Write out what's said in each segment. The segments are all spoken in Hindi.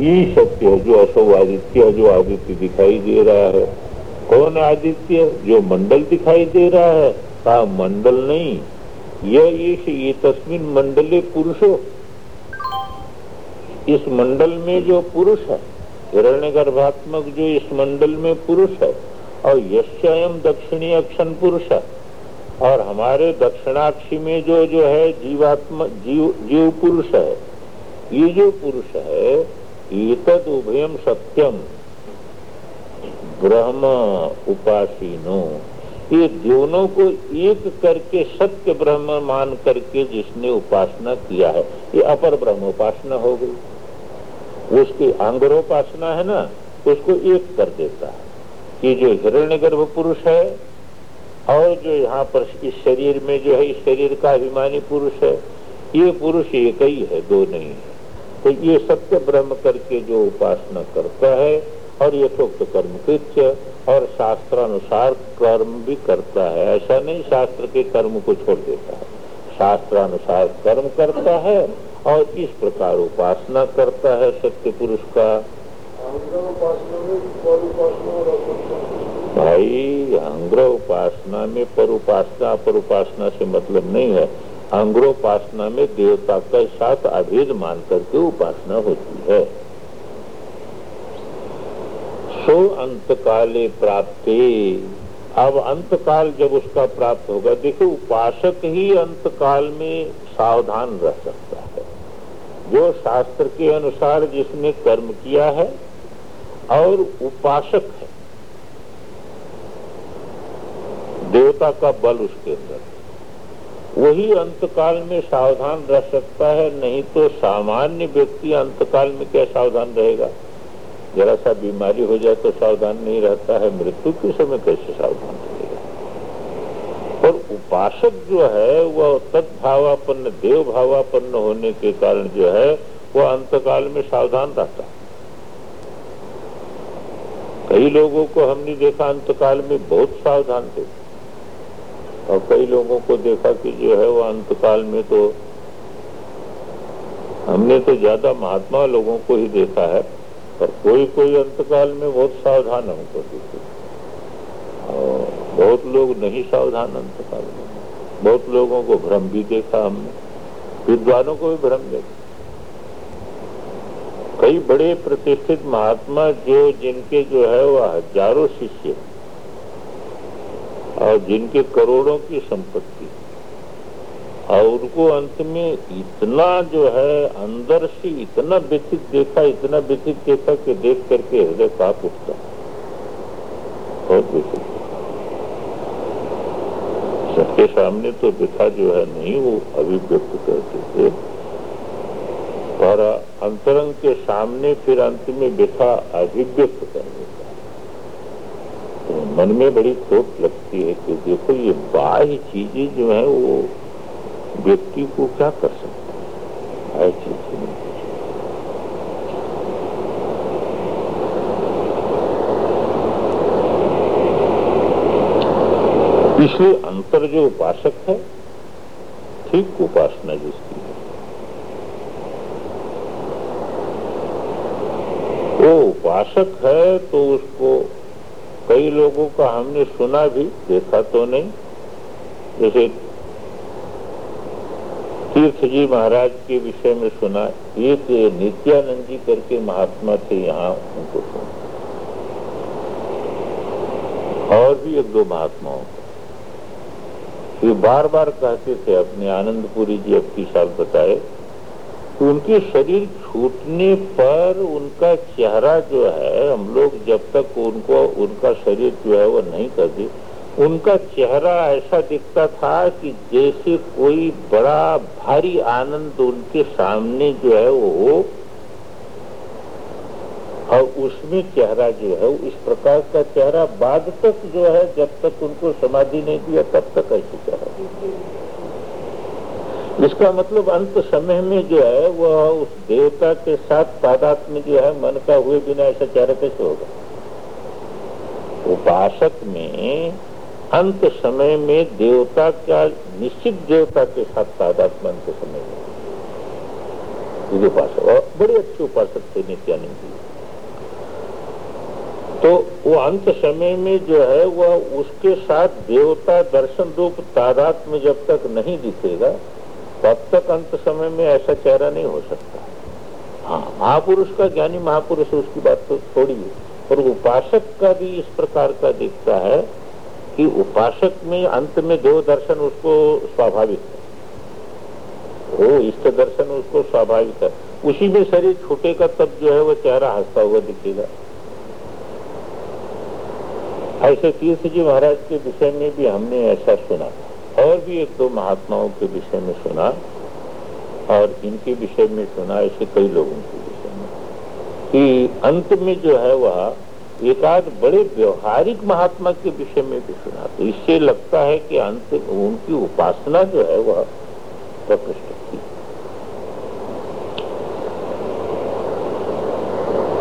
ये सत्य है जो असो आदित्य जो आदित्य दिखाई दे रहा है कौन आदित्य जो मंडल दिखाई दे रहा है कहा मंडल नहीं यह ये तस्मिन मंडले पुरुषो इस मंडल में जो पुरुष है हिरण्य गर्भात्मक जो इस मंडल में पुरुष है और यश्यम दक्षिणी अक्षण पुरुष है और हमारे दक्षिणाक्षी में जो जो है जीवात्मा जीव जीव पुरुष है ये जो पुरुष है उभयम सत्यम ब्रह्म उपासीनो। ये दोनों को एक करके सत्य ब्रह्म मान करके जिसने उपासना किया है, ये अपर ब्रह्म उपासना हो गई। उसकी आंगरोपासना है ना, उसको एक कर देता है। कि जो हिरण्य गर्भ पुरुष है, और जो यहाँ पर इस शरीर में जो है, इस शरीर का अभिमानी पुरुष है, ये पुरुष एक ही है, दो नहीं है। तो ये सत्य ब्रह्म करके जो उपासना करता है और यथोक्त कर्म कृत्य और शास्त्रानुसार कर्म भी करता है। ऐसा नहीं शास्त्र के कर्म को छोड़ देता है। शास्त्रानुसार कर्म करता है और इस प्रकार उपासना करता है सत्य पुरुष का। भाई अंग्र उपासना में पर उपासना पर उपासना से मतलब नहीं है। अंग्रोपासना में देवता के साथ अभेद मान करके उपासना होती है। सो अंत काले प्राप्त। अब अंत काल जब उसका प्राप्त होगा, देखो उपासक ही अंत काल में सावधान रह सकता है। जो शास्त्र के अनुसार जिसने कर्म किया है, और उपासक है। देवता का बल उसके अंदर। वही अंतकाल में सावधान रह सकता है, नहीं तो सामान्य व्यक्ति अंतकाल में क्या सावधान रहेगा? जरा सा बीमारी हो जाए तो सावधान नहीं रहता है, मृत्यु के समय कैसे सावधान रहेगा? और उपासक जो है, वह तत्भावापन्न देव भावापन्न होने के कारण जो है, वह अंतकाल में सावधान रहता है। कई लोगों को हमने देखा, अंतकाल में बहुत सावधान थे। और कई लोगों को देखा कि जो है वो अंतकाल में तो हमने तो ज़्यादा महात्मा लोगों को ही देखा है, पर कोई कोई अंतकाल में बहुत सावधान हमको देखे और बहुत लोग नहीं सावधान अंतकाल में। बहुत लोगों को भ्रम भी देखा हमने, विद्वानों को भी भ्रम देखा। कई बड़े प्रतिष्ठित महात्मा जो जिनके जो है वह हज़ारों शिष्य और जिनके करोड़ों की संपत्ति। और उनको अंत में इतना जो है, अंदर से इतना व्यतीत देखा, इतना व्यतीत देखा कि देख करके हृदय काप उठता। बहुत व्यथित। सबके सामने तो व्यथा जो है नहीं, वो अभिव्यक्त करते थे। और अंतरंग के सामने फिर अंत में व्यथा अभिव्यक्त कर देता तो मन में बड़ी खोट लगती है कि देखो ये बाह्य चीज़ें जो है वो व्यक्ति को क्या कर सकते हैं? इसलिए अंतर जो उपासक है, ठीक उपासना जिसकी है, वो उपासक है तो उसको कई लोगों का हमने सुना भी, देखा तो नहीं। जैसे तीर्थ जी महाराज के विषय में सुना एक नित्यानंद जी करके महात्मा थे यहाँ उनको सुना। और भी एक दो महात्माओं ये बार बार कहते थे, अपने आनंदपुरी जी अब की साल बताए तो उनके शरीर छूटने पर उनका चेहरा जो है, हम लोग जब तक उनको, उनका शरीर जो है वो नहीं करते, उनका चेहरा ऐसा दिखता था कि जैसे कोई बड़ा भारी आनंद उनके सामने जो है वो हो, और उसमें चेहरा जो है, इस प्रकार का चेहरा बाद तक जो है, जब तक उनको समाधि नहीं दिया, तब तक ऐसे चेहरा। इसका मतलब अंत समय में जो है, वह उस देवता के साथ तादात में जो है, मन का हुए बिना ऐसा चेहरा कैसे होगा। उपासक में अंत समय में देवता का, निश्चित देवता के साथ तादात मन के समय में। उपासक बड़े अच्छे उपासक थे नित्यानंद जी। तो वो अंत समय में जो है, वह उसके साथ देवता दर्शन रूप तादात में जब तक नहीं दिखेगा तब तक अंत समय में ऐसा चेहरा नहीं हो सकता। हाँ महापुरुष का ज्ञानी महापुरुष उसकी बात तो थोड़ी है। और उपासक का भी इस प्रकार का दिखता है कि उपासक में अंत में दो दर्शन उसको स्वाभाविक है। वो इष्ट दर्शन उसको स्वाभाविक है। उसी में शरीर छूटेगा, तब जो है वो चेहरा हंसता हुआ दिखेगा। ऐसे तीर्थ जी महाराज के विषय में भी हमने ऐसा सुना। और भी एक दो महात्माओं के विषय में सुना और इनके विषय में सुना, ऐसे कई लोगों के विषय में। कि अंत में जो है वह एकाध बड़े व्यवहारिक महात्मा के विषय में भी सुना। तो इससे लगता है कि अंत उनकी उपासना जो है वह प्रकृष्ट की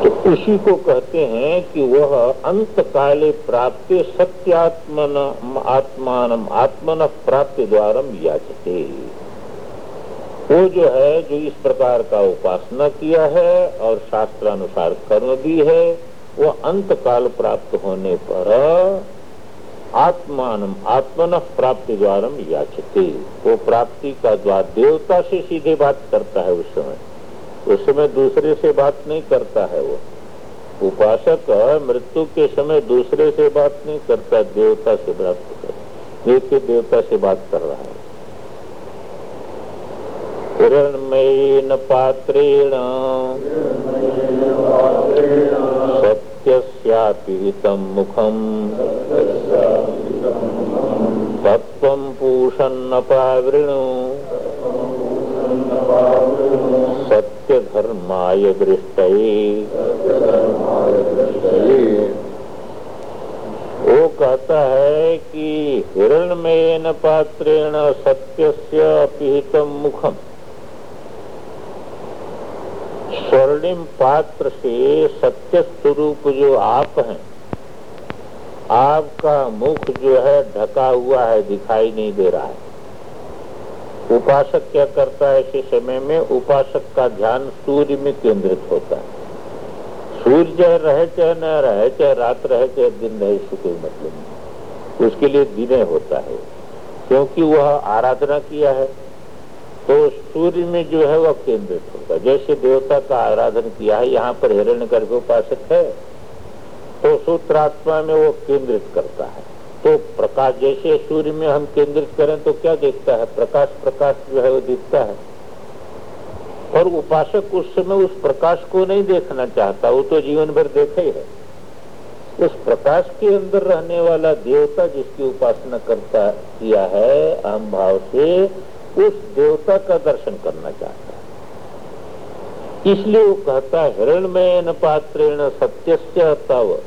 तो उसी को कहते हैं कि वह अंत काले प्राप्त सत्यात्मन, आत्मान, आत्मन प्राप्त द्वारा याचते। वो जो है, जो इस प्रकार का उपासना किया है और शास्त्रानुसार कर्म भी है, वो अंत काल प्राप्त होने पर आत्मान, आत्मन प्राप्ति द्वारा याचते। वो प्राप्ति का द्वार देवता से सीधे बात करता है उस समय। उस समय दूसरे से बात नहीं करता है वो। उपासक मृत्यु के समय दूसरे से बात नहीं करता, देवता से बात कर के देवता से बात कर रहा है। हिरणमयेन पात्रेण सत्यस्यापीतं मुखम्, तत्त्वं पूषन्नपावृणु सत्यधर्माय दृष्टये वो कहता है कि हिरणमयन पात्रेण सत्यस्य अपीतम मुखम। स्वर्णिम पात्र से सत्य स्वरूप जो आप हैं, आपका मुख जो है ढका हुआ है, दिखाई नहीं दे रहा है। उपासक क्या करता है ऐसे समय में? उपासक का ध्यान सूर्य में केंद्रित होता है। सूर्य चाहे रहे चाहे न रहे, चाहे रात रहे चाहे दिन रहे, इससे कोई मतलब नहीं। उसके लिए दिने होता है, क्योंकि वह आराधना किया है। तो सूर्य में जो है वह केंद्रित होगा जैसे देवता का आराधन किया है, यहाँ पर हिरण्य गर्भ उपासक है तो सूत्रात्मा में वो केंद्रित करता है। तो प्रकाश, जैसे सूर्य में हम केंद्रित करें तो क्या देखता है? प्रकाश प्रकाश जो है वो दिखता है। और उपासक उस समय उस प्रकाश को नहीं देखना चाहता, वो तो जीवन भर देखे ही है। उस प्रकाश के अंदर रहने वाला देवता जिसकी उपासना करता किया है अहम भाव से, उस देवता का दर्शन करना चाहता है। इसलिए वो कहता है हिरणमय न पात्रेण सत्य तव।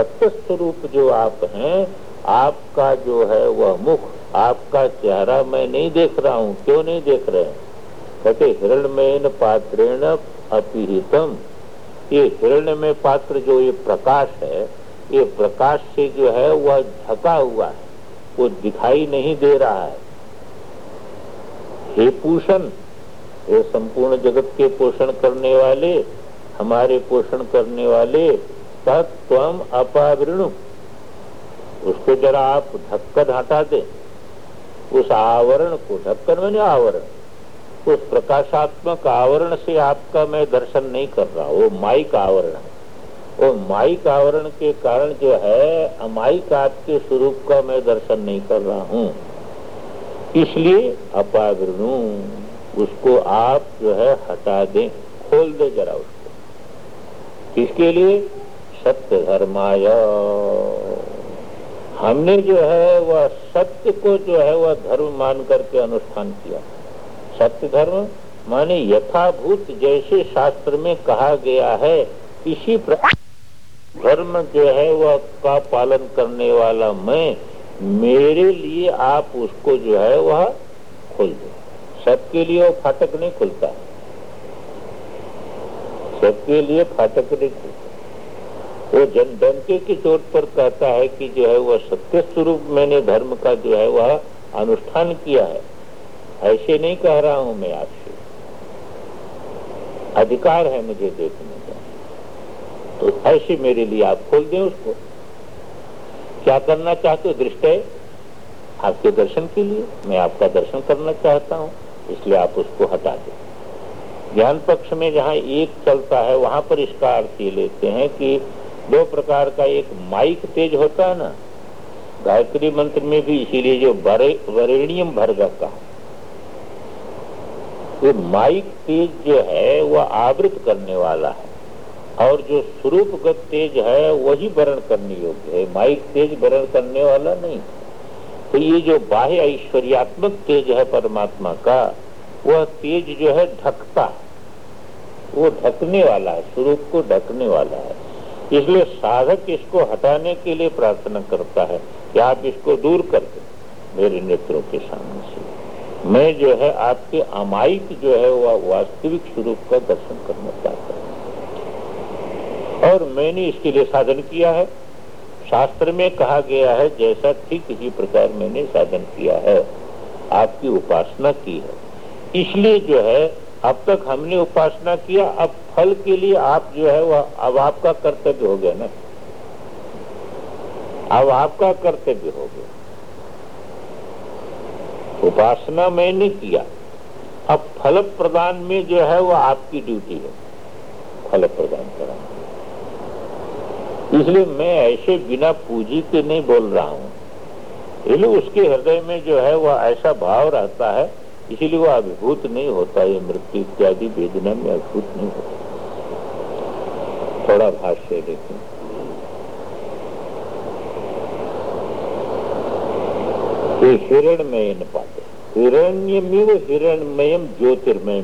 सत्य स्वरूप जो आप हैं, आपका जो है वह मुख, आपका चेहरा मैं नहीं देख रहा हूँ। क्यों नहीं देख रहे हैं? कहते हिरणमय पात्रेण अपिहितम। ये हिरण्य में पात्र जो ये प्रकाश है, ये प्रकाश से जो है वह ढका हुआ है। वो दिखाई नहीं दे रहा है। हे पूषण, हे संपूर्ण जगत के पोषण करने वाले, हमारे पोषण करने वाले तत्व अपावृणु। उसको जरा आप ढक्कन हटा दे। उस आवरण को ढक्कन मैंने आवरण। उस प्रकाशात्मक आवरण से आपका मैं दर्शन नहीं कर रहा, वो माइक आवरण है। वो माइक आवरण के कारण जो है, अमाइक आपके स्वरूप का मैं दर्शन नहीं कर रहा हूँ। इसलिए अपाग्रणु उसको आप जो है हटा दें, खोल दे जरा उसको। किसके लिए सत्य धर्माय। हमने जो है, वह सत्य को जो है, वह धर्म मान करके अनुष्ठान किया। सत्य धर्म माने यथाभूत, जैसे शास्त्र में कहा गया है, इसी प्रकार धर्म जो है, वह का पालन करने वाला मैं, मेरे लिए आप उसको जो है, वह खोल दो। सबके लिए वो फाटक नहीं खुलता। सबके लिए फाटक नहीं खुलता। वो जन डंके की चोट पर कहता है कि जो है वह सत्य स्वरूप मैंने धर्म का जो है वह अनुष्ठान किया है। ऐसे नहीं कह रहा हूँ मैं आपसे अधिकार है मुझे देखने का। तो ऐसे मेरे लिए आप खोल दें उसको। क्या करना चाहते हो? दृष्टि आपके दर्शन के लिए मैं आपका दर्शन करना चाहता हूँ, इसलिए आप उसको हटा दें। ज्ञान पक्ष में जहाँ एक चलता है, वहाँ पर इसका अर्थ ये लेते हैं कि दो प्रकार का एक माइक तेज होता है ना, गायत्री मंत्र में भी इसीलिए जो वरेणियम भर्ग का ये माइक तेज जो है, वह आवृत करने वाला है। और जो स्वरूपगत तेज है, वही वरण करने योग्य है। माइक तेज वर्ण करने वाला नहीं। तो ये जो बाह्य ऐश्वर्यात्मक तेज है परमात्मा का, वह तेज जो है ढकता वो ढकने वाला है, स्वरूप को ढकने वाला है। इसलिए साधक इसको हटाने के लिए प्रार्थना करता है कि आप इसको दूर कर दे मेरे नेत्रों के सामने से। मैं जो है आपके अमायिक जो है वह वास्तविक स्वरूप का दर्शन करना चाहता हूँ। और मैंने इसके लिए साधन किया है। शास्त्र में कहा गया है, जैसा ठीक इसी प्रकार मैंने साधन किया है। आपकी उपासना की है। इसलिए जो है अब तक हमने उपासना किया, अब फल के लिए आप जो है वह अब आपका कर्तव्य हो गया ना। अब आपका कर्तव्य हो गया। उपासना मैंने किया। अब फल प्रदान में जो है वह आपकी ड्यूटी है। फल प्रदान कराना इसलिए मैं ऐसे बिना पूंजी के नहीं बोल रहा हूँ। इसलिए उसके हृदय में जो है वह ऐसा भाव रहता है इसीलिए वो अभिभूत नहीं होता, ये मृत्यु इत्यादि वेदना में अभिभूत नहीं होता। थोड़ा भाष्य देखें हिरणमय न पाते हिरण्यमिव हिरणमयम ज्योतिर्मय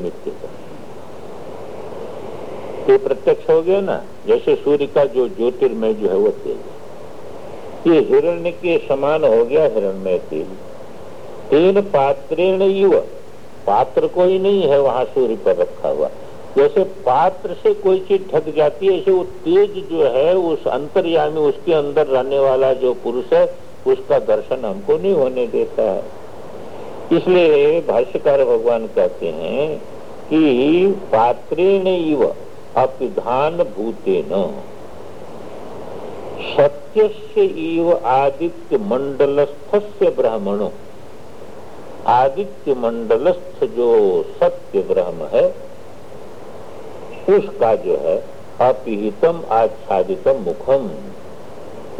ये प्रत्यक्ष हो गया ना, जैसे सूर्य का जो ज्योतिर्मय जो है वो तेज ये हिरण्य के समान हो गया हिरणमय तेज। तेन पात्रेण युवा पात्र कोई नहीं है वहाँ सूर्य पर रखा हुआ। जैसे पात्र से कोई चीज़ ढक जाती है, ऐसे वो तेज जो है, उस अंतर्यामी, उसके अंदर रहने वाला जो पुरुष है, उसका दर्शन हमको नहीं होने देता है। इसलिए भाष्यकार भगवान कहते हैं कि पात्रेण इव अपिधान न सत्य इव आदित्य मंडलस्थ ब्राह्मणों। आदित्य मंडलस्थ जो सत्य ब्रह्म है, उसका जो है, अपिहितम आच्छादितम मुखम।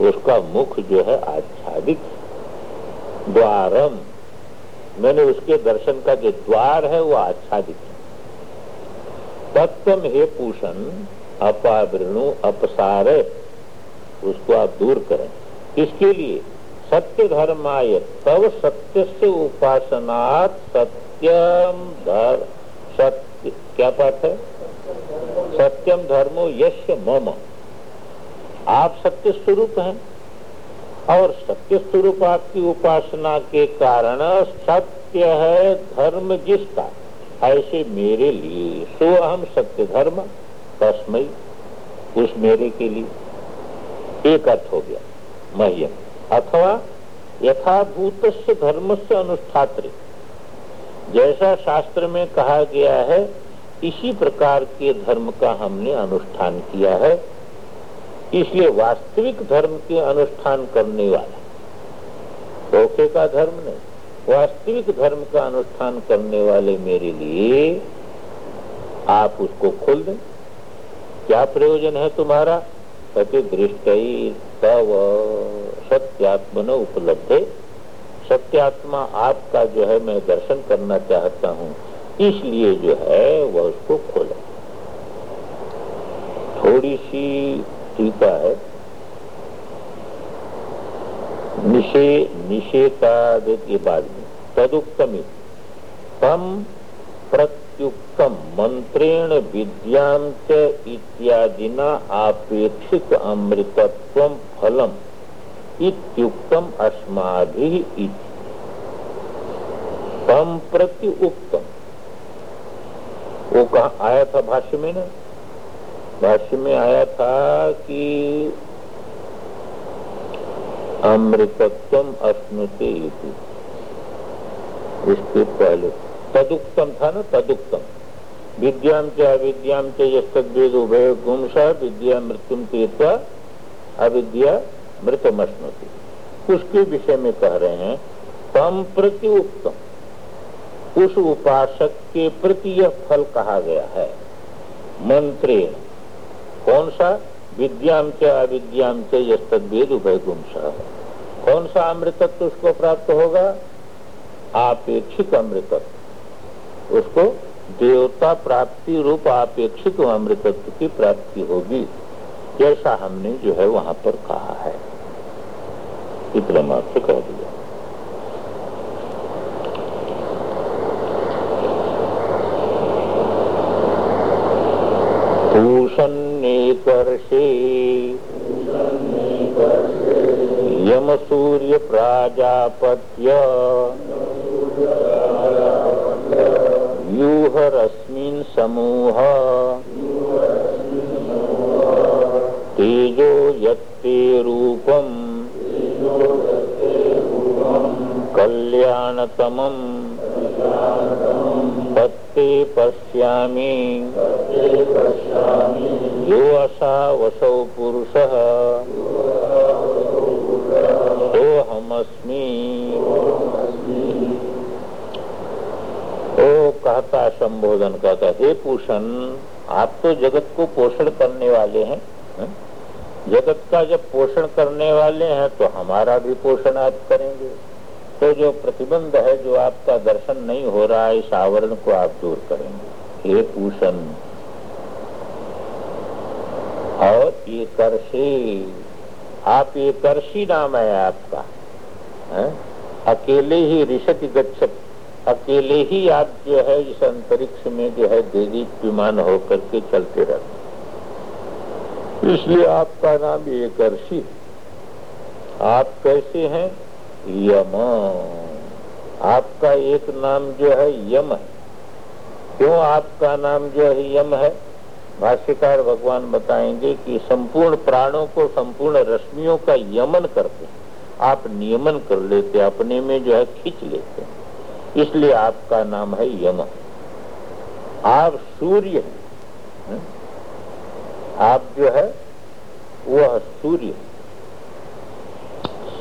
उसका मुख जो है आच्छादित। द्वारम। मैंने उसके दर्शन का जो द्वार है, वो आच्छादित तत्व हे पूषण, अपावृणु अपसार। उसको आप दूर करें। इसके लिए सत्य धर्माय तब सत्य से उपासनात् सत्यम धर्म सत्य क्या पाठ है? सत्यम धर्मो यश मम। आप सत्य स्वरूप हैं। और सत्य स्वरूप आपकी उपासना के कारण सत्य है धर्म जिसका। ऐसे मेरे लिए सो हम सत्य धर्म तस्मय उस मेरे के लिए। एक अर्थ हो गया। मह्यम। अथवा यथाभूत धर्म से अनुष्ठात्र। जैसा शास्त्र में कहा गया है, इसी प्रकार के धर्म का हमने अनुष्ठान किया है। इसलिए वास्तविक धर्म के अनुष्ठान करने वाला, धोखे का धर्म नहीं, वास्तविक धर्म का अनुष्ठान करने वाले मेरे लिए आप उसको खोल दें। क्या प्रयोजन है तुम्हारा? कहते दृष्ट तव सत्यात्मन उपलब्ध। सत्यात्मा आपका जो है, मैं दर्शन करना चाहता हूँ। इसलिए जो है, वह उसको खोले। थोड़ी सी टीका है। निषे निषेधाद के बाद में। तदुक्तम तम प्रत्युक्तम मंत्रेण विद्यां इत्यादिना अपेक्षित अमृतत्व फलम इत्युक्तम अस्माभि तम प्रति उक्तम। वो कहा आया था भाष्य में ना? भाष्य में आया था कि अमृतत्व अस्मृति इसके पहले तदुक्तम था ना, तदुक्तम। विद्याम च अविद्याम च यद उभय गुमश विद्या मृत्यु तीर्थ, अविद्या मृतमश्नुति। उसके विषय में कह रहे हैं तम प्रति उत्तम उस उपासक के प्रति यह फल कहा गया है। मंत्रे कौन सा विद्याम च अविद्याम च यद उभय गुमश कौन सा अमृतत्व उसको प्राप्त होगा? आपेक्षित अमृतत्व। उसको देवता प्राप्ति रूप अपेक्षित अमृतत्व की प्राप्ति होगी, जैसा हमने जो है वहाँ पर कहा है। इतना मात्र कह दिया। पूषण्येकर्षे यम सूर्य प्राजापत्य व्यूहरस्मिन् समूह। तेजो यत्ते रूपम् कल्याणतमम्। तत्ते पश्यामि। यो असा वसौ पुरुषः। सोऽहमस्मि कहता संबोधन कहता हे पूषण, आप तो जगत को पोषण करने वाले हैं? जगत का जब पोषण करने वाले हैं तो हमारा भी पोषण आप करेंगे तो जो प्रतिबंध है, जो आपका दर्शन नहीं हो रहा है इस आवरण को आप दूर करेंगे हे पूषण, और ये कर्षी आप ये कर्षी नाम है आपका, है? अकेले ही ऋषति गच्छत अकेले ही आप जो है, इस अंतरिक्ष में जो है विमान होकर के चलते रहते इसलिए आपका नाम एकर्षी आप कैसे हैं? यम। आपका एक नाम जो है यम है। क्यों आपका नाम जो है यम है? भाष्यकार भगवान बताएँगे कि संपूर्ण प्राणों को, संपूर्ण रश्मियों का यमन करते आप नियमन कर लेते अपने में जो है खींच लेते हैं। इसलिए आपका नाम है यम। आप सूर्य है। आप जो है, वह सूर्य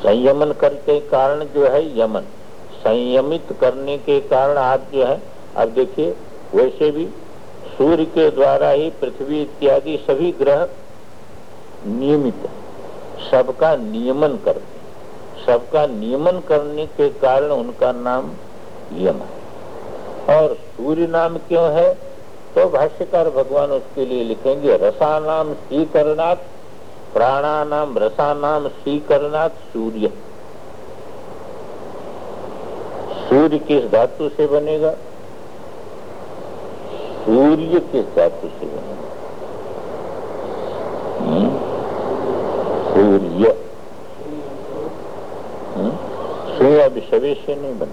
संयमन करके कारण जो है यमन। संयमित करने के कारण आप जो है, अब देखिए, वैसे भी सूर्य के द्वारा ही पृथ्वी इत्यादि सभी ग्रह नियमित सबका नियमन करते सबका नियमन करने के कारण उनका नाम यम। और सूर्य नाम क्यों है? तो भाष्यकार भगवान उसके लिए लिखेंगे रसा रसानाम श्रीकरणात् प्राणानाम रसानाम श्रीकरणात् सूर्य। सूर्य किस धातु से बनेगा? सूर्य किस धातु से बनेगा? हम्म? सूर्य। हम्म? सूर्य अभी सभी से नहीं बन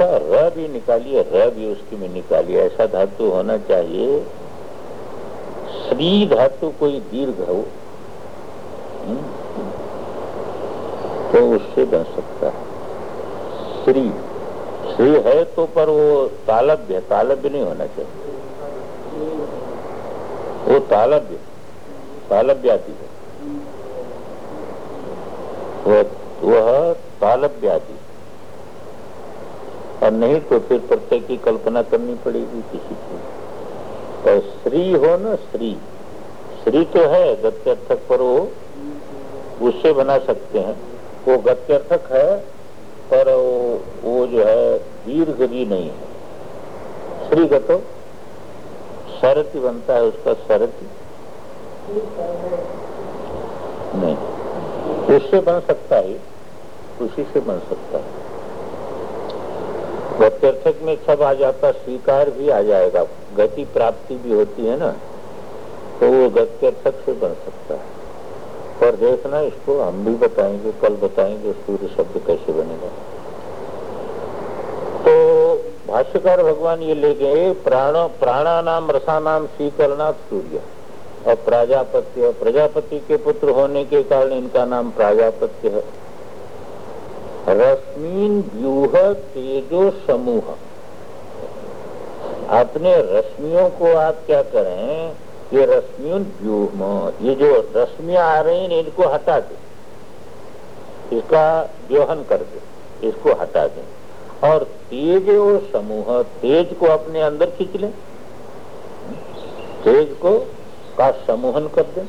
ऐसा र भी निकालिए, र भी उसकी में निकालिए, ऐसा धातु होना चाहिए। श्री धातु कोई दीर्घ हो हम्म? तो उससे बन सकता है। श्री श्री है तो पर वो तालब्य तालब्य नहीं होना चाहिए। वो तालब्य तालब्य आती है वह तालब्यादि और नहीं तो फिर प्रत्यय की कल्पना करनी पड़ेगी किसी की। तो श्री हो ना श्री श्री तो है गत्यर्थक पर वो उससे बना सकते हैं। वो गत्यर्थक है पर वो, वो जो है दीर्घ भी नहीं है। श्री गतो शरती बनता है उसका शरती नहीं उससे बन सकता है उसी से बन सकता है। गत्यर्थक में सब आ जाता, स्वीकार भी आ जाएगा। गति प्राप्ति भी होती है ना तो वो गत्यर्थक से बन सकता है। पर देखना इसको, हम भी बताएँगे, कल बताएँगे, सूर्य शब्द कैसे बनेगा। तो भाष्यकार भगवान ये ले गए, प्राण प्राणा प्राणानाम, रसानाम स्वीकरणात् सूर्य। और प्रजापत्य, प्रजापति के पुत्र होने के कारण इनका नाम प्राजापत्य है। रश्मीन व्यूह तेजो समूह। अपने रश्मियों को आप क्या करें? ये रश्मियों व्यूह ये जो रश्मियाँ आ रही हैं, इनको हटा दे। इसका व्योहन कर दे, इसको हटा दें। और तेज और समूह, तेज को अपने अंदर खींच ले। तेज को का समूहन कर दे,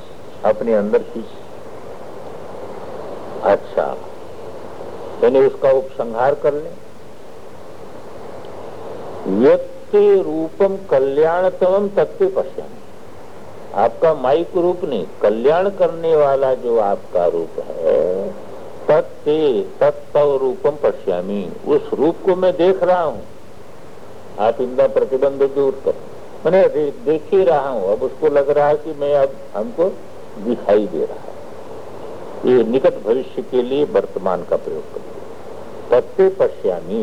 अपने अंदर खींच। अच्छा। यानी उसका उपसंहार कर ले। व्यक्ति रूपम कल्याणतम तत्व पश्चिम आपका माइक रूप नहीं कल्याण करने वाला जो आपका रूप है तत्ते तत्व रूपम पश्यामी। उस रूप को मैं देख रहा हूँ। आप इनका प्रतिबंध दूर कर। मैंने दे, देख ही रहा हूँ। अब उसको लग रहा है कि मैं अब हमको दिखाई दे रहा है। ये निकट भविष्य के लिए वर्तमान का प्रयोग कर। तत्व पश्यामी।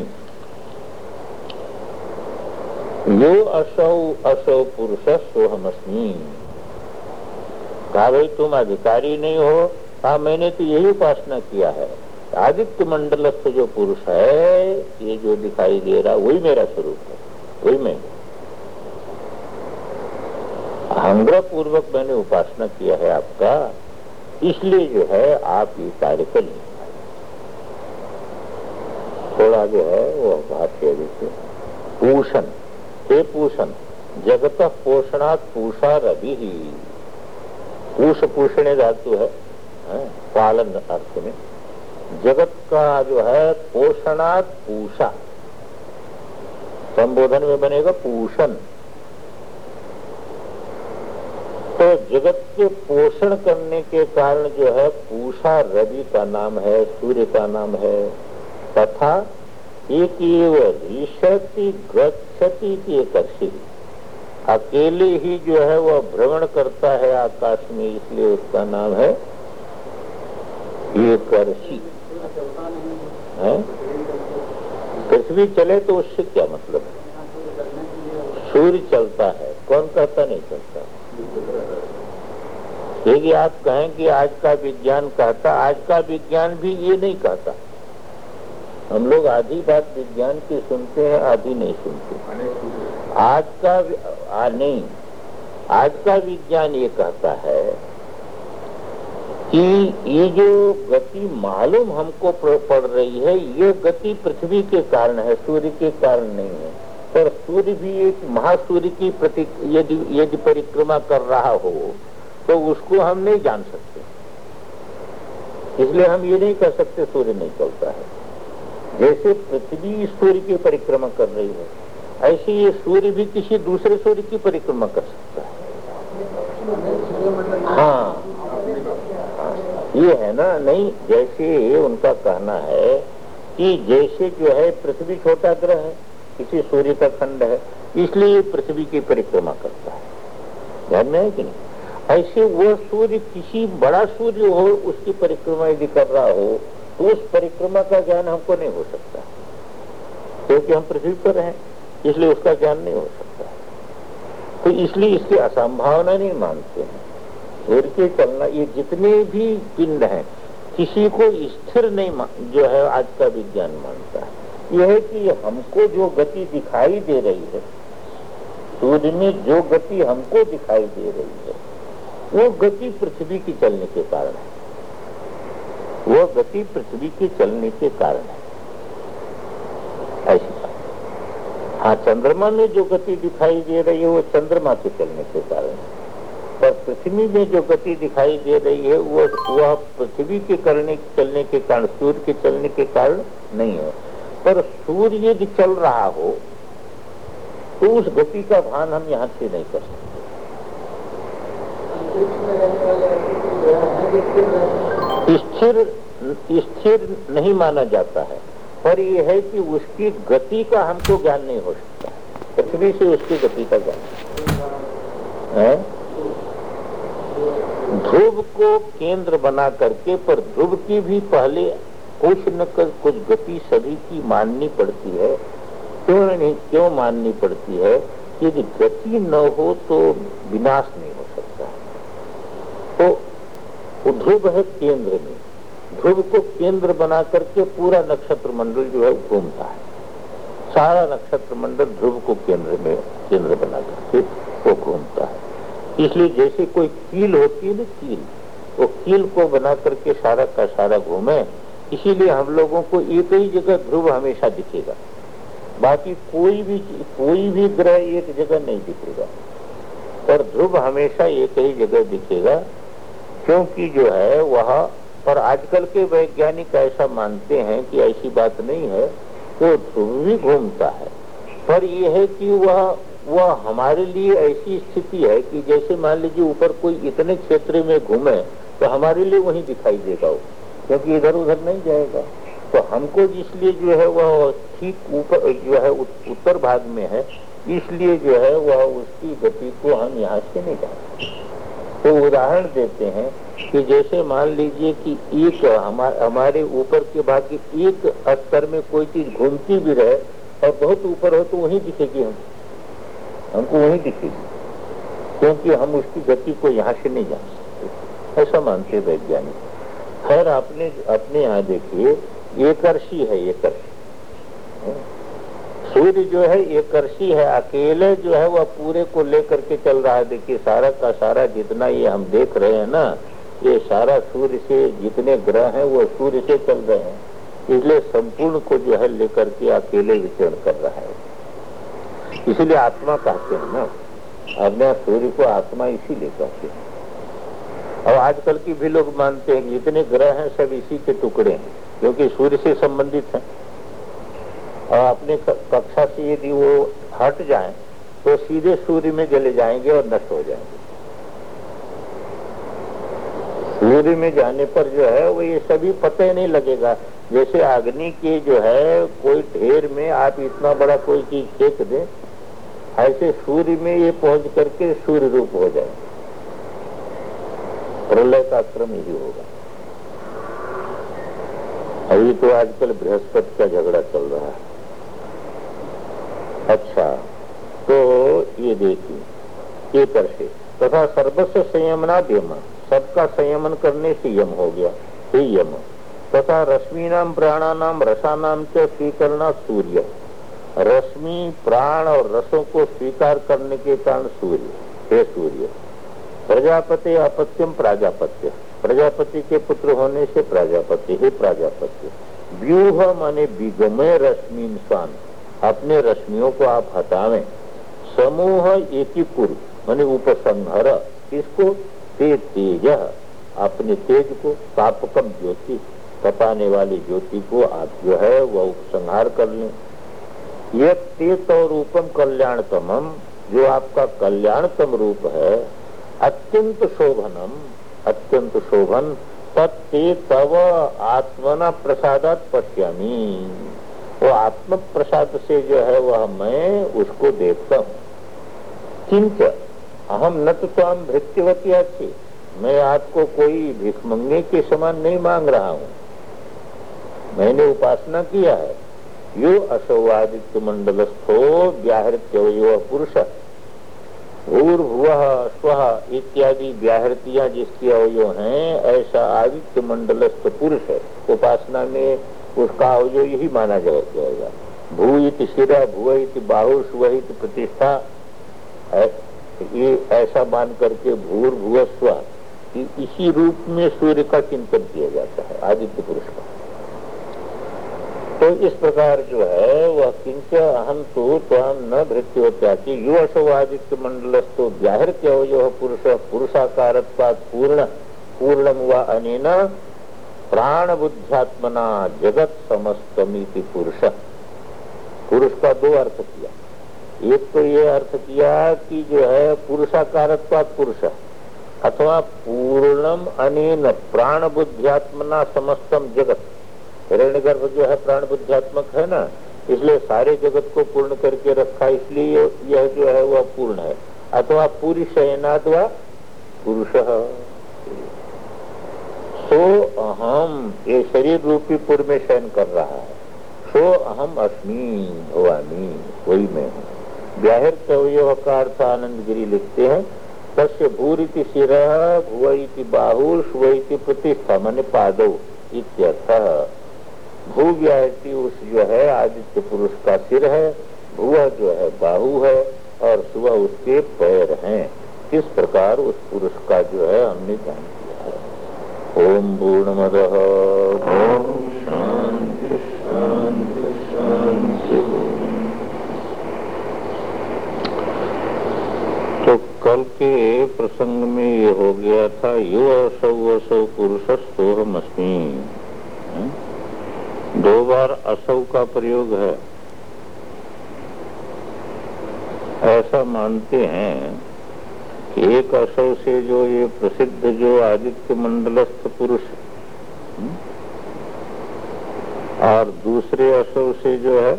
यो असौ असौ पुरुष सोहमस्मी कहा भाई तुम अधिकारी नहीं हो हाँ मैंने तो यही उपासना किया है। आदित्य मंडल जो पुरुष है, ये जो दिखाई दे रहा, वही मेरा स्वरूप है। वही मैं। अहंग्रह पूर्वक मैंने उपासना किया है आपका, इसलिए जो है, आप ये कार्य कर थोड़ा जो है वो भाष्य देखिए पूषण, हे पूषण, जगत पोषणात् पूषा रवि ही। पूष पूषण धातु है, पालन अर्थ में। जगत का जो है, पोषणात् पूषा। संबोधन में बनेगा पूषण। तो जगत के पोषण करने के कारण जो है, पूषा रवि का नाम है, सूर्य का नाम है, तथा एक ऋषति गति एक अकेले ही जो है वह भ्रमण करता है आकाश में, इसलिए उसका नाम है है? पृथ्वी चले तो उससे क्या मतलब है? सूर्य चलता है, कौन कहता नहीं चलता? यदि आप कहें कि आज का विज्ञान कहता, आज का विज्ञान भी ये नहीं कहता। हम लोग आधी बात विज्ञान की सुनते हैं आधी नहीं सुनते। आज का आ, नहीं। आज का विज्ञान ये कहता है कि ये जो गति मालूम हमको पड़ रही है ये गति पृथ्वी के कारण है सूर्य के कारण नहीं है। पर सूर्य भी एक महासूर्य की प्रति यदि यदि परिक्रमा कर रहा हो तो उसको हम नहीं जान सकते। इसलिए हम ये नहीं कह सकते सूर्य नहीं चलता है। जैसे पृथ्वी सूर्य की परिक्रमा कर रही है। ऐसे ये सूर्य भी किसी दूसरे सूर्य की परिक्रमा कर सकता है। हाँ। ये है ना, नहीं, जैसे उनका कहना है कि जैसे जो है पृथ्वी छोटा ग्रह है, किसी सूर्य का खंड है, इसलिए पृथ्वी की परिक्रमा करता है। ध्यान में है कि नहीं? ऐसे वो सूर्य, किसी बड़ा सूर्य हो, उसकी परिक्रमा यदि कर रहा हो उस परिक्रमा का ज्ञान हमको नहीं हो सकता। क्योंकि हम पृथ्वी पर हैं, इसलिए उसका ज्ञान नहीं हो सकता। तो इसलिए इसकी असंभावना नहीं मानते हैं। सूर्य के चलना, ये जितने भी पिंड हैं, किसी को स्थिर नहीं जो है, आज का विज्ञान मानता है। यह है कि हमको जो गति दिखाई दे रही है, सूर्य में जो गति हमको दिखाई दे रही है, वो गति पृथ्वी की चलने के कारण है। वो गति पृथ्वी के चलने के कारण है। ऐसी हाँ चंद्रमा में जो गति दिखाई दे रही है, वो चंद्रमा के चलने के कारण है। पर पृथ्वी में जो गति दिखाई दे रही है, वो, वह पृथ्वी के करने, चलने के कारण, सूर्य के चलने के कारण नहीं है। पर सूर्य यदि चल रहा हो तो उस गति का भान हम यहाँ से नहीं कर सकते। स्थिर स्थिर नहीं माना जाता है। पर यह है कि उसकी गति का हमको ज्ञान नहीं हो सकता। पृथ्वी से उसकी गति का ज्ञान। ध्रुव को केंद्र बना करके, पर ध्रुव की भी पहले कुछ न कर कुछ गति सभी की माननी पड़ती है। क्यों नहीं, क्यों माननी पड़ती है यदि गति न हो तो विनाश नहीं हो सकता। तो ध्रुव है केंद्र में। ध्रुव को केंद्र बना करके पूरा नक्षत्र मंडल जो है घूमता है। सारा नक्षत्र मंडल ध्रुव को केंद्र में, केंद्र बना करके वो घूमता है। इसलिए जैसे कोई कील होती है ना कील, वो कील को बना करके सारा का सारा घूमे, इसीलिए हम लोगों को एक ही जगह ध्रुव हमेशा दिखेगा। बाकी कोई भी कोई भी ग्रह एक जगह नहीं दिखेगा। और ध्रुव हमेशा एक ही जगह दिखेगा। क्योंकि जो है, वह और आजकल के वैज्ञानिक ऐसा मानते हैं कि ऐसी बात नहीं है तो ध्रुव भी घूमता है। पर यह है कि वह वह हमारे लिए ऐसी स्थिति है कि जैसे मान लीजिए ऊपर कोई इतने क्षेत्र में घूमे तो हमारे लिए वही दिखाई देगा वो, क्योंकि इधर उधर नहीं जाएगा। तो हमको जिसलिए जो है, वह ठीक ऊपर, जो है उत्तर भाग में है, इसलिए जो है, वह उसकी गति को हम यहाँ से नहीं जानते। तो उदाहरण देते हैं कि जैसे मान लीजिए कि एक हमारे ऊपर के भाग की एक स्तर में कोई चीज़ घूमती भी रहे और बहुत ऊपर हो तो वही दिखेगी हम हमको वही दिखेगी। क्योंकि हम उसकी गति को यहाँ से नहीं जान सकते। ऐसा मानते वैज्ञानिक। खैर, आपने अपने यहाँ देखिए एकर्षी है एकर्षी सूर्य जो है एकर्षी है, अकेले जो है वह पूरे को लेकर के चल रहा है। देखिए, सारा का सारा जितना ये हम देख रहे हैं ना, ये सारा सूर्य से जितने ग्रह हैं, वो सूर्य से चल रहे हैं। इसलिए संपूर्ण को जो है लेकर के अकेले विचरण कर रहा है। इसीलिए आत्मा कहते हैं ना अपने सूर्य को आत्मा इसीलिए कहते हैं। और आजकल की भी लोग मानते हैं जितने ग्रह हैं, सब इसी के टुकड़े हैं, क्योंकि सूर्य से संबंधित हैं। और अपने कक्षा से यदि वो हट जाए तो सीधे सूर्य में जले जाएँगे और नष्ट हो जाएँगे। सूर्य में जाने पर जो है, वो ये सभी पता ही नहीं लगेगा। जैसे अग्नि के जो है, कोई ढेर में आप इतना बड़ा कोई चीज़ फेंक दें, ऐसे सूर्य में ये पहुँच करके सूर्य रूप हो जाए। प्रलय का क्रम यही होगा। अभी तो आजकल बृहस्पति का झगड़ा चल रहा है। अच्छा तो ये देखिए कर से तथा सर्वस्व संयमना देमा सबका संयमन करने से यम हो गया, हे यम। तथा रश्मि नाम प्राणानाम रसानाम से स्वीकरणा सूर्य। रश्मि, प्राण और रसों को स्वीकार करने के कारण सूर्य, हे सूर्य। प्रजापति अपत्यम प्राजापत्य। प्रजापति के पुत्र होने से प्रजापति, हे प्राजापत्य। व्यूह माने बिगमय रश्मि स्वान। अपने रश्मियों को आप हटावें। समूह एक पूर्व माने उपसंहर, इसको ते तेज, अपने तेज को तापकम ज्योति, तपाने वाली ज्योति को आप जो है वह उपसंहार कर लें। ये तेत और रूपम कल्याणतम जो आपका कल्याणतम रूप है, अत्यंत शोभनम, अत्यंत शोभन, तत्ते तव आत्मना प्रसादात पश्यामी। वो आत्म प्रसाद से जो है वह मैं उसको देखता हूँ। किंच अहम न तो हम भृत्यवती अच्छी मैं आपको कोई भिखमंगे के समान नहीं मांग रहा हूँ। मैंने उपासना किया है। यो असौवादित्य मंडलस्थो व्याहृत्य पुरुष। भूर्भुव, स्व इत्यादि व्याहृतियाँ जिसकी अवयो हैं, ऐसा आदित्य मंडलस्थ पुरुष है। उपासना में उसका अवयो यही माना जाएगा। भू इत शिरा भुव बाहु स्वित प्रतिष्ठा। ये ऐसा मान करके भूर, भुवस्व इसी रूप में सूर्य का चिंतन किया जाता है, आदित्य पुरुष का। तो इस प्रकार जो है, वह किंच अहम तो त्वम न भृत्योत्याची युवशो आदित्य मंडलस्थो व्याहृत्य जो पुरुष पुरुषाकार पूर्ण पूर्णम व अनेन प्राण बुद्ध्यात्मना जगत समस्तमिति पुरुष। पुरुष का दो अर्थ किया। एक तो ये अर्थ किया कि जो है पुरुषाकार पुरुष। अथवा पूर्णम अनेन प्राण बुद्धियात्मना समस्तम जगत। हिरण्य गर्भ जो है प्राण बुद्धियात्मक है ना, इसलिए सारे जगत को पूर्ण करके रखा, इसलिए यह जो है वह पूर्ण है। अथवा पूरी शयनाद्वा पुरुष। सो अहम, ये शरीर रूपी पुर में शयन कर रहा है। सो अहम अस्मी होवामी वही मैं हूँ। व्याहृत अवयव का अर्थ आनंद गिरी लिखते हैं। तस्य भूरिति शिर, भुवती बाहु शुवती प्रतिष्ठा, मन पादो इत्यर्थ। भूव्याहति उस जो है, आदित्य पुरुष का सिर है। भुआ जो है, बाहु है, और सुबह उसके पैर हैं। किस प्रकार उस पुरुष का जो है, हमने जान। ओम पूर्ण मद शांति शांति शांति तो कल के प्रसंग में ये हो गया था यो असौ असौ पुरुष सोहम अस्मी दो बार असौ का प्रयोग है। ऐसा मानते हैं। एक असव से जो ये प्रसिद्ध जो आदित्य मंडलस्थ पुरुष और दूसरे असव से जो है,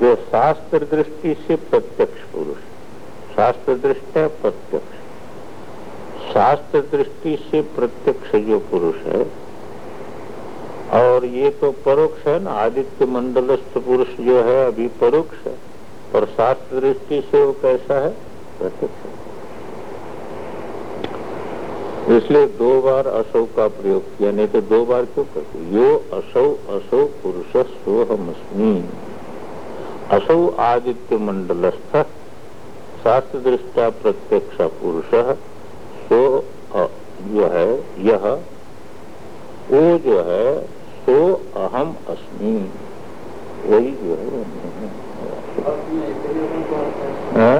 जो शास्त्र दृष्टि से प्रत्यक्ष पुरुष शास्त्र दृष्टि है, प्रत्यक्ष। शास्त्र दृष्टि से प्रत्यक्ष जो पुरुष है, और ये तो परोक्ष है ना, आदित्य मंडलस्थ पुरुष जो है, अभी परोक्ष है। और शास्त्र दृष्टि से वो कैसा है? इसलिए दो बार असौ का प्रयोग किया नहीं तो दो बार क्यों करते? यो असौ असौ पुरुष सोहमस्मी असौ आदित्य मंडलस्थ शास्त्र दृष्टा प्रत्यक्ष पुरुष सो जो है यह वो जो है सो अहम अस्मी। वही जो है?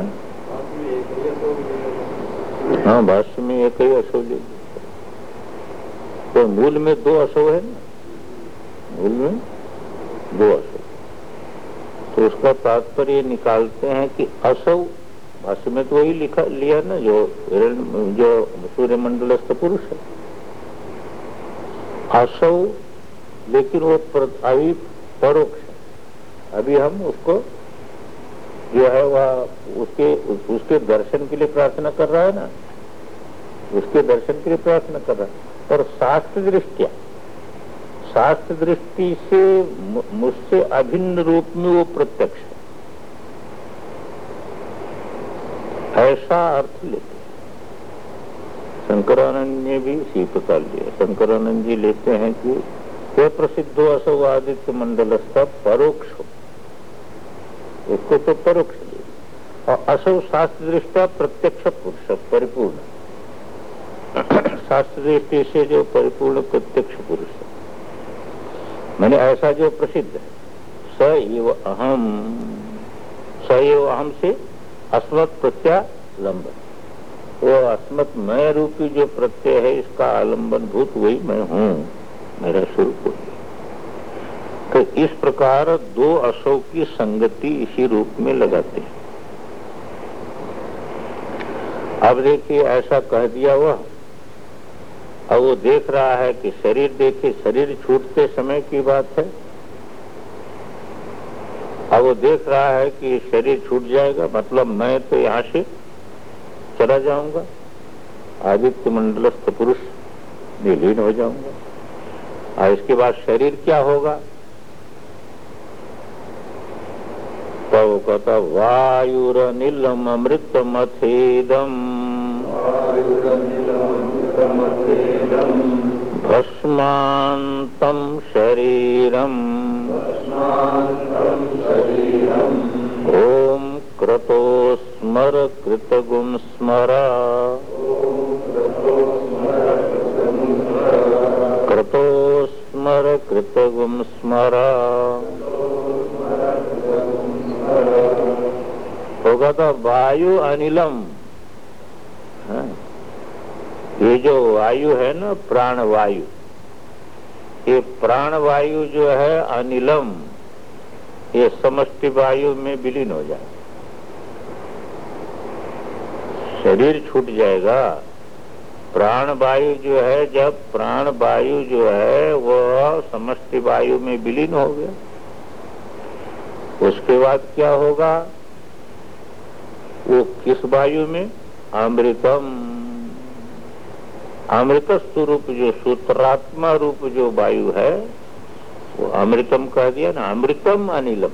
हाँ, भाष्य में एक ही अशो ले तो मूल में दो अशो है ना? मूल में दो अशो तो उसका तात्पर्य निकालते हैं कि असौ भाष्य में तो वही लिखा लिया ना जो जो सूर्य मंडलस्थ पुरुष है। असौ लेकिन वो अभी परोक्ष अभी हम उसको जो है वह उसके उसके दर्शन के लिए प्रार्थना कर रहा है ना? उसके दर्शन के लिए प्रार्थना कर रहा है। और शास्त्र दृष्टिया, शास्त्र दृष्टि से मुझसे अभिन्न रूप में वो प्रत्यक्ष है। ऐसा अर्थ लेते शंकरानंद ने भी इसी प्रकार लिया शंकरानंद जी लेते हैं कि वह प्रसिद्ध असो आदित्य मंडल मंडलस्थ, परोक्ष उसको तो परोक्ष और असो शास्त्र दृष्टा प्रत्यक्ष पुरुष, परिपूर्ण। शास्त्र दृष्टि से जो परिपूर्ण प्रत्यक्ष पुरुष मैंने ऐसा जो प्रसिद्ध है, स एव अहम स एव अहम से अस्मत् प्रत्यालंबन। वो अस्मत मय रूपी जो प्रत्यय है, इसका आलंबन भूत वही मैं हूँ, मेरा स्वरूप तो इस प्रकार दो अशोक की संगति इसी रूप में लगाते हैं। अब देखिए, ऐसा कह दिया वह। अब वो देख रहा है कि शरीर देखे शरीर छूटते समय की बात है। अब वो देख रहा है कि शरीर छूट जाएगा मतलब मैं तो यहाँ से चला जाऊँगा। आदित्य मंडलस्थ पुरुष, विलीन हो जाऊँगा। और इसके बाद शरीर क्या होगा? तो वो कहता वायुर नीलम अमृतम अथेदम भस्मान्तं शरीरम्। ॐ क्रतो स्मर कृतगुं स्मर। क्रतो स्मर कृतगुं स्मर होगा तो वायु अनिलम। हाँ। ये जो वायु है ना प्राण वायु ये प्राण वायु जो है अनिलम, ये समष्टि वायु में विलीन हो जाए। शरीर छूट जाएगा। प्राण वायु जो है, जब प्राण वायु जो है वह समष्टि वायु में विलीन हो गया। उसके बाद क्या होगा? वो किस वायु में? अमृतम। अमृत स्वरूप जो सूत्रात्मा रूप जो वायु है, वो अमृतम कह दिया ना, अमृतम अनिलम।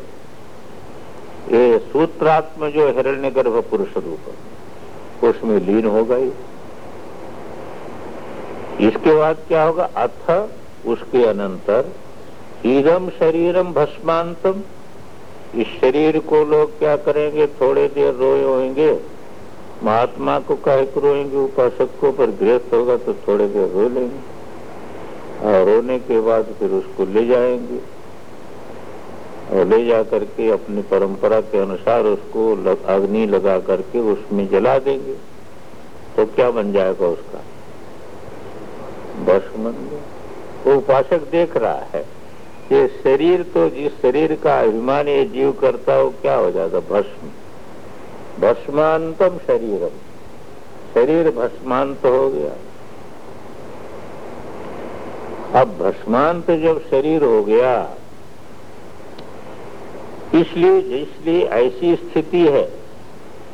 ये सूत्रात्म जो हिरण्य गर्भ पुरुष रूप उसमें लीन हो इसके बाद क्या होगा? अथ, उसके अनंतर ईदम शरीरम भस्मांतम इस शरीर को लोग क्या करेंगे? थोड़े देर रोए होंगे। महात्मा को कहे रोएँगे उपासक को पर गृहस्थ होगा तो थोड़े देर रो लेंगे। और रोने के बाद फिर उसको ले जाएँगे। और ले जा करके अपनी परंपरा के अनुसार उसको लग, अग्नि लगा करके उसमें जला देंगे। तो क्या बन जाएगा उसका? बस गया। वो उपासक देख रहा है। कि शरीर तो जिस शरीर का अभिमान ये जीव करता हो, क्या हो जाता? भस्म। भस्मांतम शरीरम। शरीर भस्मांत हो गया। अब भस्मांत जब शरीर हो गया, इसलिए इसलिए ऐसी स्थिति है,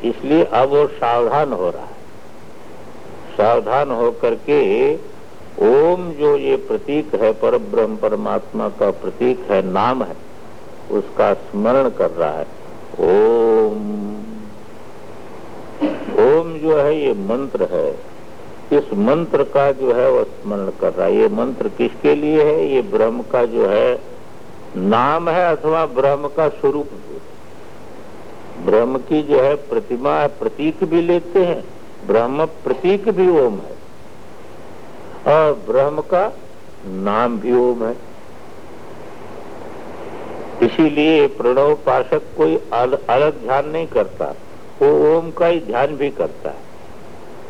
इसलिए अब वो सावधान हो रहा है। सावधान होकर के ओम जो ये प्रतीक है पर ब्रह्म परमात्मा का प्रतीक है, नाम है, उसका स्मरण कर रहा है। ओम। ओम जो है, ये मंत्र है। इस मंत्र का जो है, वह स्मरण कर रहा है। ये मंत्र किसके लिए है? ये ब्रह्म का जो है, नाम है अथवा ब्रह्म का स्वरूप। ब्रह्म की जो है, प्रतिमा है, प्रतीक भी लेते हैं। ब्रह्म प्रतीक भी ओम है। और ब्रह्म का नाम भी ओम है। इसीलिए प्रणव पाशक कोई अल, अलग ध्यान नहीं करता। वो ओम का ही ध्यान भी करता है।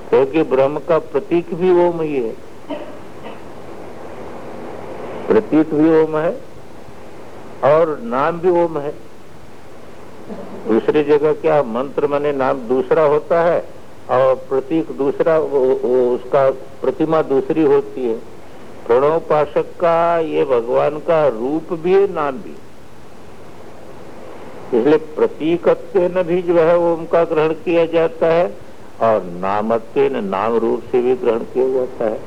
क्योंकि ब्रह्म का प्रतीक भी ओम ही है। प्रतीक भी ओम है और नाम भी ओम है। दूसरी जगह क्या मंत्र मने नाम दूसरा होता है? और प्रतीक दूसरा उसका प्रतिमा दूसरी होती है। प्रणव पाशक का, ये भगवान का रूप भी है, नाम भी। इसलिए प्रतीकत्व भी जो है, वो उनका ग्रहण किया जाता है, और नामत्व नाम रूप से भी ग्रहण किया जाता है।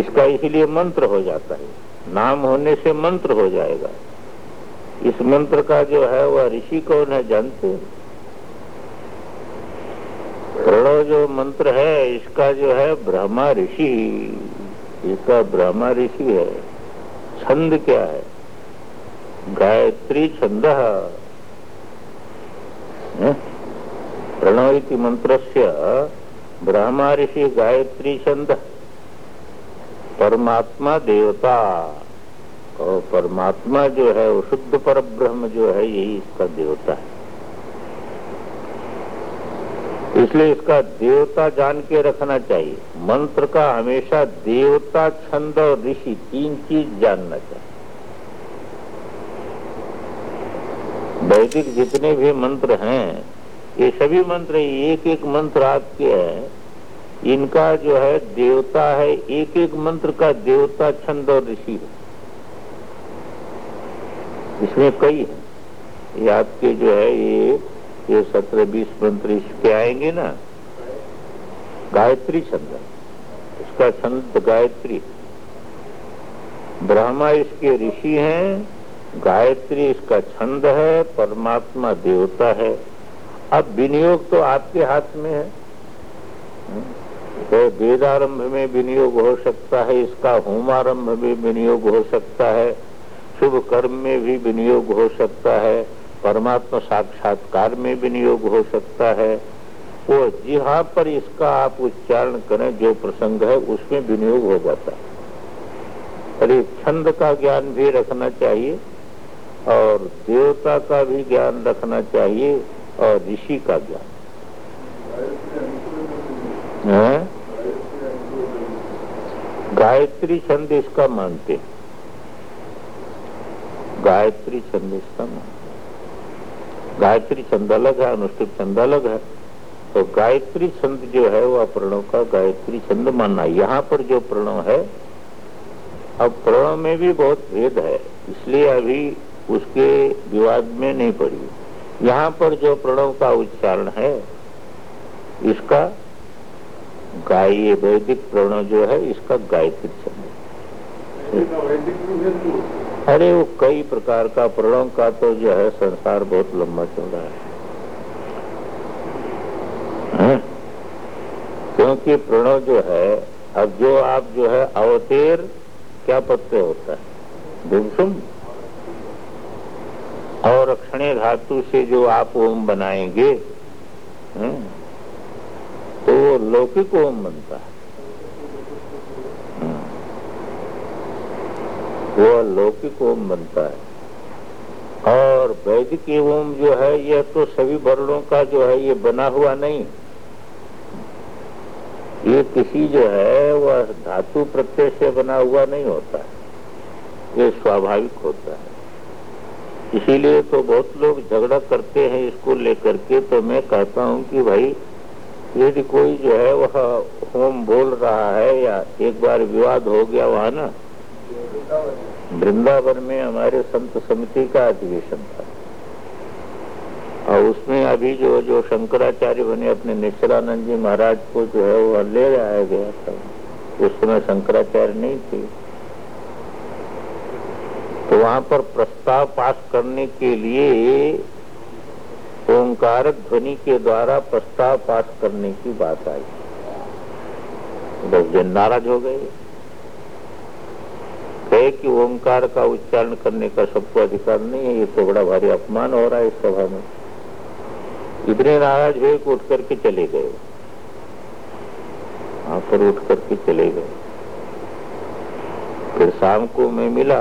इसका इसलिए मंत्र हो जाता है। नाम होने से मंत्र हो जाएगा। इस मंत्र का जो है, वह ऋषि कौन है, जानते हैं? प्रणव जो मंत्र है, इसका जो है ब्रह्मा ऋषि। इसका ब्रह्मा ऋषि है। छंद क्या है? गायत्री छंद। प्रणव इति से ब्रह्मा ऋषि गायत्री छंद। परमात्मा देवता। और परमात्मा जो है, वो शुद्ध पर ब्रह्म जो है, यही इसका देवता है। इसलिए इसका देवता जान के रखना चाहिए। मंत्र का हमेशा देवता, छंद और ऋषि तीन चीज़ जानना चाहिए। वैदिक जितने भी मंत्र हैं, ये सभी मंत्र एक एक मंत्र आपके हैं। इनका जो है देवता है एक एक मंत्र का देवता, छंद और ऋषि है। इसमें कई है। ये आपके जो है ये ये सत्रह, बीस मंत्र इसके आएँगे ना। गायत्री छंद। इसका छंद गायत्री। ब्रह्मा इसके ऋषि हैं, गायत्री इसका छंद है, परमात्मा देवता है। अब विनियोग तो आपके हाथ में है। तो वेदारंभ में विनियोग हो सकता है, इसका होमारंभ में विनियोग हो सकता है, शुभ कर्म में भी विनियोग हो सकता है। परमात्मा साक्षात्कार में विनियोग हो सकता है। वो जहाँ पर इसका आप उच्चारण करें, जो प्रसंग है, उसमें विनियोग हो जाता है। अरे, छंद का ज्ञान भी रखना चाहिए और देवता का भी ज्ञान रखना चाहिए और ऋषि का ज्ञान। गायत्री छंद इसका मानते गायत्री छंद इसका मानते गायत्री छंद अलग है, अनुष्ठित छंद अलग है। तो गायत्री छंद जो है वह प्रणव का गायत्री छंद मानना यहाँ पर जो प्रणव है, अब प्रणव में भी बहुत भेद है, इसलिए अभी उसके विवाद में नहीं पड़ी। यहाँ पर जो प्रणव का उच्चारण है, इसका गाय वैदिक प्रणव जो है, इसका गायत्री छंद अरे वो कई प्रकार का प्रणव का तो जो है संसार बहुत लंबा चल रहा है। हाँ? क्योंकि प्रणव जो है अब जो आप जो है अवतेर क्या पत्ते होता है? दुमसुम और अक्षणे धातु से जो आप ओम बनाएँगे हम्म, तो वो लौकिक ओम बनता है। वो अलौकिक ओम बनता है। और वैदिक ओम जो है, यह तो सभी वर्णों का जो है, ये बना हुआ नहीं। ये किसी जो है, वह धातु प्रत्यय से बना हुआ नहीं होता। है ये स्वाभाविक होता है। इसीलिए तो बहुत लोग झगड़ा करते हैं इसको लेकर के तो मैं कहता हूँ कि भाई, यदि कोई जो है, वह होम बोल रहा है या एक बार विवाद हो गया वहाँ ना वृंदावन में हमारे संत समिति का अधिवेशन था। और उसमें अभी जो जो शंकराचार्य बने अपने निश्चलानंद जी महाराज को जो है वो ले आया गया था। उस समय शंकराचार्य नहीं थे। तो वहाँ पर प्रस्ताव पास करने के लिए ओंकार ध्वनि के द्वारा प्रस्ताव पास करने की बात आई। दस जन नाराज़ हो गए। कहे कि ओंकार का उच्चारण करने का सबको अधिकार नहीं है, ये तो बड़ा भारी अपमान हो रहा है इस सभा में। इतने नाराज़ हुए कि उठ करके चले गए। वहाँ पर उठ करके चले गए। फिर शाम को मैं मिला।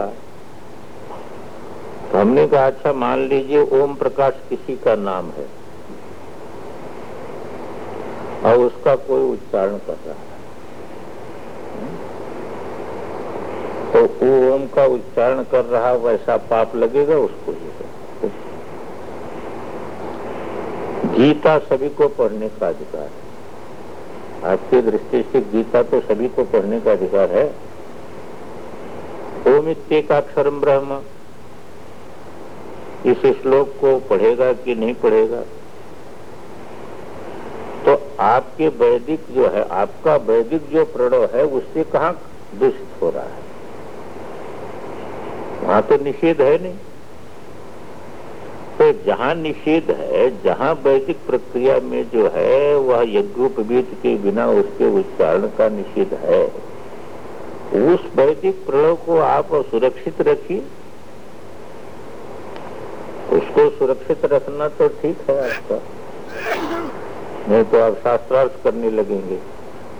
तो हमने कहा अच्छा मान लीजिए ओम प्रकाश किसी का नाम है और उसका कोई उच्चारण कर रहा है। तो ओम का उच्चारण कर रहा वैसा पाप लगेगा उसको गीता सभी को पढ़ने का अधिकार है। आपकी दृष्टि से गीता तो सभी को पढ़ने का अधिकार है। ओम इत्येकाक्षर ब्रह्म। इस श्लोक को पढ़ेगा कि नहीं पढ़ेगा? तो आपके वैदिक जो है, आपका वैदिक जो प्रणव है, उससे कहा दूषित हो रहा है? वहाँ तो निषेध है नहीं। तो जहाँ निषेध है, जहाँ वैदिक प्रक्रिया में जो है, वह यज्ञोपवीत के बिना उसके उच्चारण का निषेध है। उस वैदिक प्रणव को आप सुरक्षित रखिए। उसको सुरक्षित रखना तो ठीक है आपका। नहीं तो आप शास्त्रार्थ करने लगेंगे।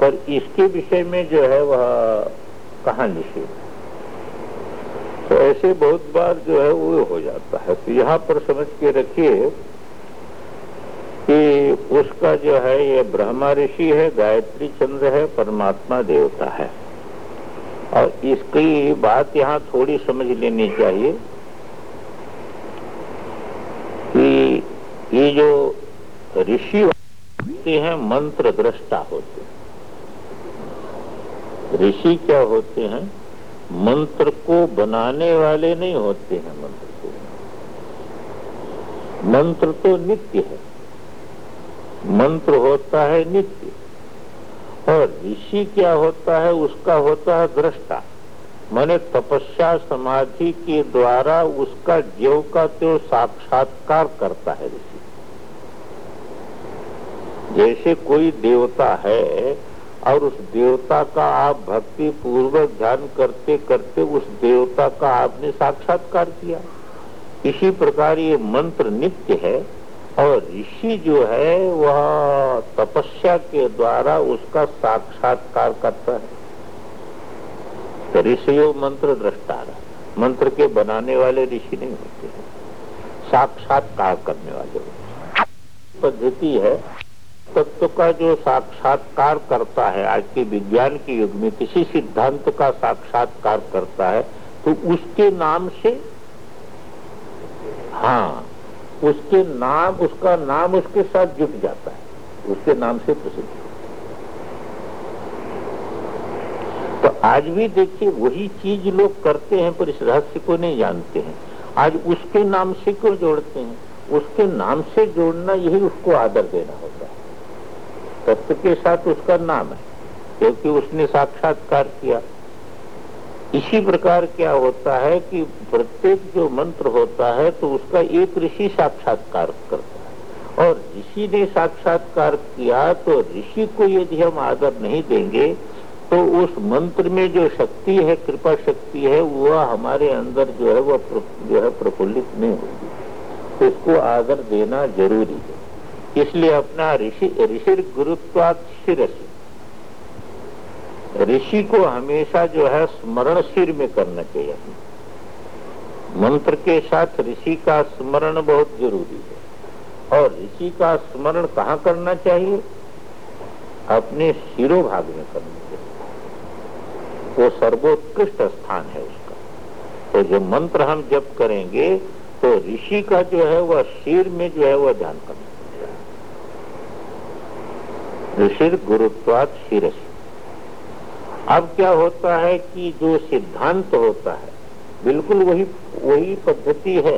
पर इसके विषय में जो है, वह कहा निषेध? तो ऐसे बहुत बार जो है वो हो जाता है। तो यहाँ पर समझ के रखिए कि उसका जो है ये ब्रह्मा ऋषि है, गायत्री चंद्र है, परमात्मा देवता है। और इसकी बात यहाँ थोड़ी समझ लेनी चाहिए कि ये जो ऋषि होते हैं मंत्र दृष्टा होते हैं। ऋषि क्या होते हैं? मंत्र को बनाने वाले नहीं होते हैं मंत्र को। मंत्र तो नित्य है। मंत्र होता है नित्य। और ऋषि क्या होता है, उसका होता है दृष्टा। मैंने तपस्या समाधि के द्वारा उसका जीव का त्यो साक्षात्कार करता है ऋषि। जैसे कोई देवता है और उस देवता का आप भक्ति पूर्वक ध्यान करते करते उस देवता का आपने साक्षात्कार किया। इसी प्रकार ये मंत्र नित्य है और ऋषि जो है, वह तपस्या के द्वारा उसका साक्षात्कार करता है। तो ऋषियों मंत्र दृष्टा मंत्र के बनाने वाले ऋषि नहीं होते हैं। साक्षात्कार करने वाले पद्धति है तत्व का जो साक्षात्कार करता है, आज के विज्ञान के युग में किसी सिद्धांत का साक्षात्कार करता है तो उसके नाम से हाँ उसके नाम, उसका नाम उसके साथ जुट जाता है, उसके नाम से प्रसिद्ध तो आज भी देखिए, वही चीज़ लोग करते हैं, पर इस रहस्य को नहीं जानते हैं। आज उसके नाम से क्यों जोड़ते हैं? उसके नाम से जोड़ना यही उसको आदर देना है। तत्व के साथ उसका नाम है, क्योंकि उसने साक्षात्कार किया। इसी प्रकार क्या होता है कि प्रत्येक जो मंत्र होता है तो उसका एक ऋषि साक्षात्कार करता है। और ऋषि ने साक्षात्कार किया तो ऋषि को यदि हम आदर नहीं देंगे तो उस मंत्र में जो शक्ति है, कृपा शक्ति है, वह हमारे अंदर जो है, वह जो है प्रफुल्लित नहीं होगी। तो उसको आदर देना ज़रूरी है। इसलिए अपना ऋषि ऋषि गुरुत्वाक्षर ऋषि को हमेशा जो है स्मरण सिर में करना चाहिए। मंत्र के साथ ऋषि का स्मरण बहुत ज़रूरी है। और ऋषि का स्मरण कहाँ करना चाहिए? अपने शिरो भाग में करना चाहिए। वो सर्वोत्कृष्ट स्थान है उसका। तो जो मंत्र हम जप करेंगे तो ऋषि का जो है वह शीर में जो है वह ध्यान करना ऋषि गुरुत्वाद शीर अब क्या होता है कि जो सिद्धांत होता है, बिल्कुल वही वही पद्धति है।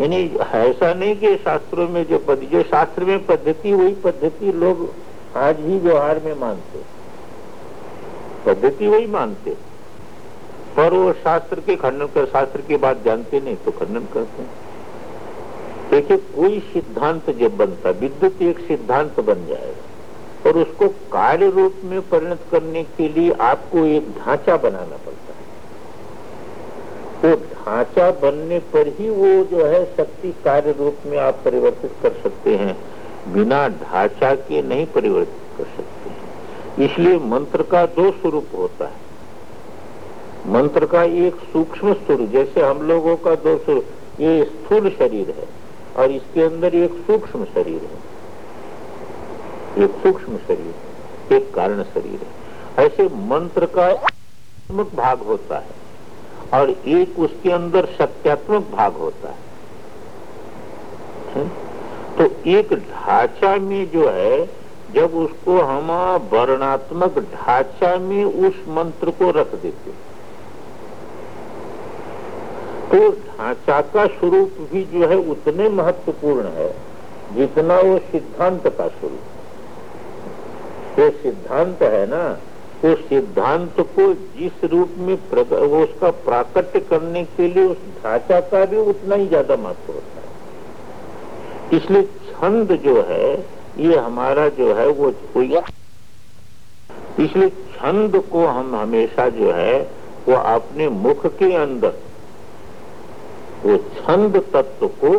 यानी ऐसा नहीं कि शास्त्रों में जो पद्धति जो शास्त्र में पद्धति, वही पद्धति लोग आज ही व्यवहार में मानते पद्धति वही मानते पर वो शास्त्र के खंडन कर, शास्त्र की बात जानते नहीं तो खंडन करते देखिए, कोई सिद्धांत जब बनता, विद्युत एक सिद्धांत बन जाएगा। और उसको कार्य रूप में परिणत करने के लिए आपको एक ढांचा बनाना पड़ता है। तो ढांचा बनने पर ही वो जो है शक्ति कार्य रूप में आप परिवर्तित कर सकते हैं। बिना ढांचा के नहीं परिवर्तित कर सकते इसलिए मंत्र का दो स्वरूप होता है। मंत्र का एक सूक्ष्म स्वरूप, जैसे हम लोगों का दो स्वरूप, ये स्थूल शरीर है और इसके अंदर एक सूक्ष्म शरीर है। एक सूक्ष्म शरीर एक कारण शरीर है। ऐसे मंत्र का भाग होता है और एक उसके अंदर सत्यात्मक भाग होता है। तो एक ढांचा में जो है, जब उसको हम वर्णात्मक ढांचा में उस मंत्र को रख देते तो ढांचा का स्वरूप भी जो है उतने महत्वपूर्ण है जितना वो सिद्धांत का स्वरूप। वो सिद्धांत है ना तो सिद्धांत को जिस रूप में उसका प्राकट्य करने के लिए उस ढांचा का भी उतना ही ज़्यादा महत्व होता है। इसलिए छंद जो है, ये हमारा जो है, वो कोई इसलिए छंद को हम हमेशा जो है, वो अपने मुख के अंदर, वो छंद तत्व को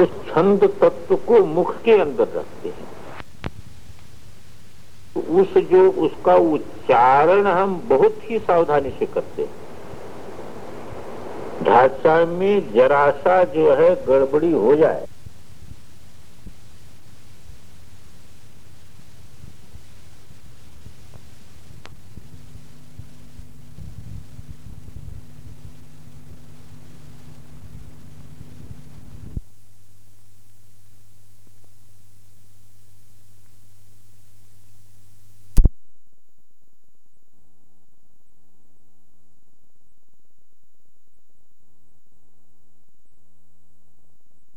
उस छंद तत्व को मुख के अंदर रखते हैं। उस जो उसका उच्चारण हम बहुत ही सावधानी से करते हैं। ढांचा में जरासा जो है, गड़बड़ी हो जाए।